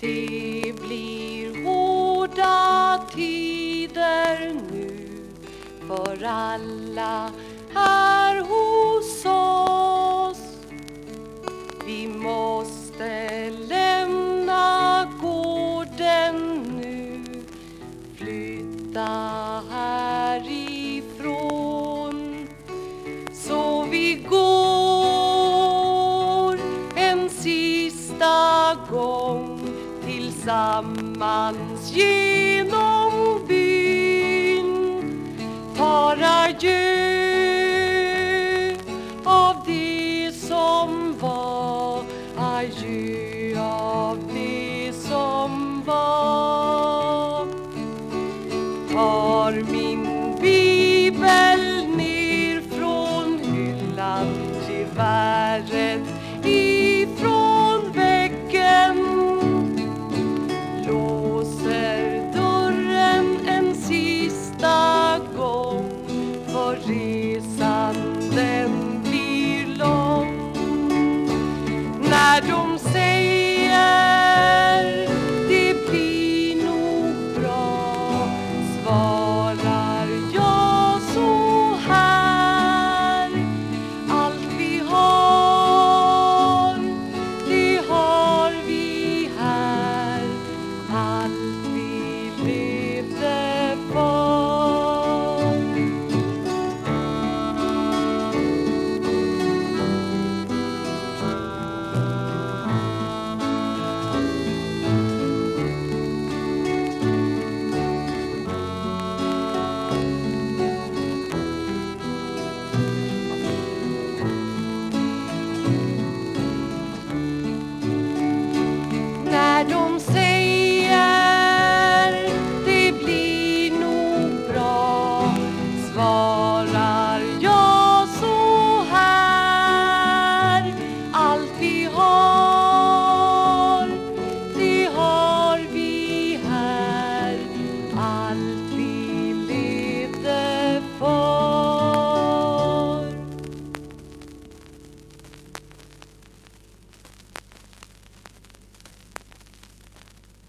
Det blir hårda tider nu för alla här hos oss. Vi måste lämna gården nu, flytta härifrån. Så vi går en sista gång tillsammans genom byn. Tar adjö av det som var, adjö av det som var. Tar min resan den blir lång. När de säger det blir nog bra svarar jag så här. Allt vi har det har vi här. Allt vi